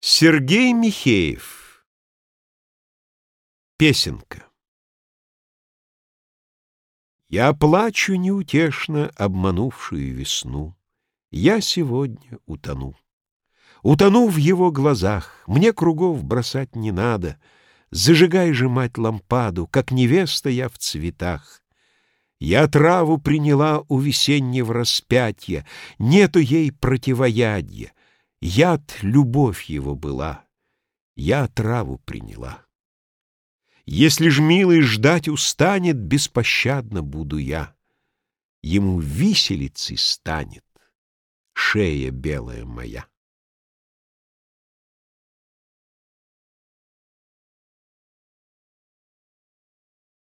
Сергей Михеев Песенка Я плачу неутешно обманувшую весну. Я сегодня утону. Утону в его глазах, мне кругов бросать не надо. Зажигай же, мать, лампаду, как невеста я в цветах. Я траву приняла у весеннего распятия, Нету ей противоядья. Яд — любовь его была, я траву приняла. Если ж милый ждать устанет, Беспощадно буду я. Ему виселицей станет Шея белая моя.